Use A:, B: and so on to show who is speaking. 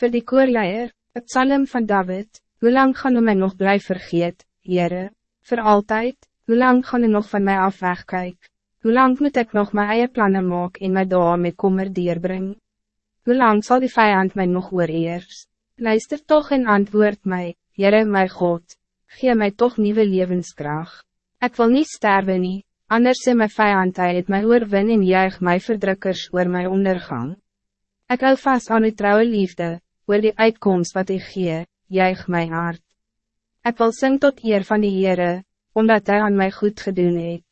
A: Voor die koorleier, het psalm van David, hoe lang gaan u mij nog blijven vergeet, Heere? Voor altijd, hoe lang gaan u nog van mij af wegkijken? Hoe lang moet ik nog mijn eigen plannen maken en my daar met kommer dierbring? Hoe lang zal die vijand mij nog oorheers? Luister toch en antwoord mij, Heere my God, gee mij toch nieuwe levenskracht. Ik wil niet sterven nie, anders sê my vijand hy het my oorwin en juig my verdrukkers oor my ondergang. Ik hou vast aan die trouwe liefde, oor die uitkomst wat ik gee, juig my hart. Ik wil sing tot eer van die Heere, omdat hij aan mij goed gedoen het.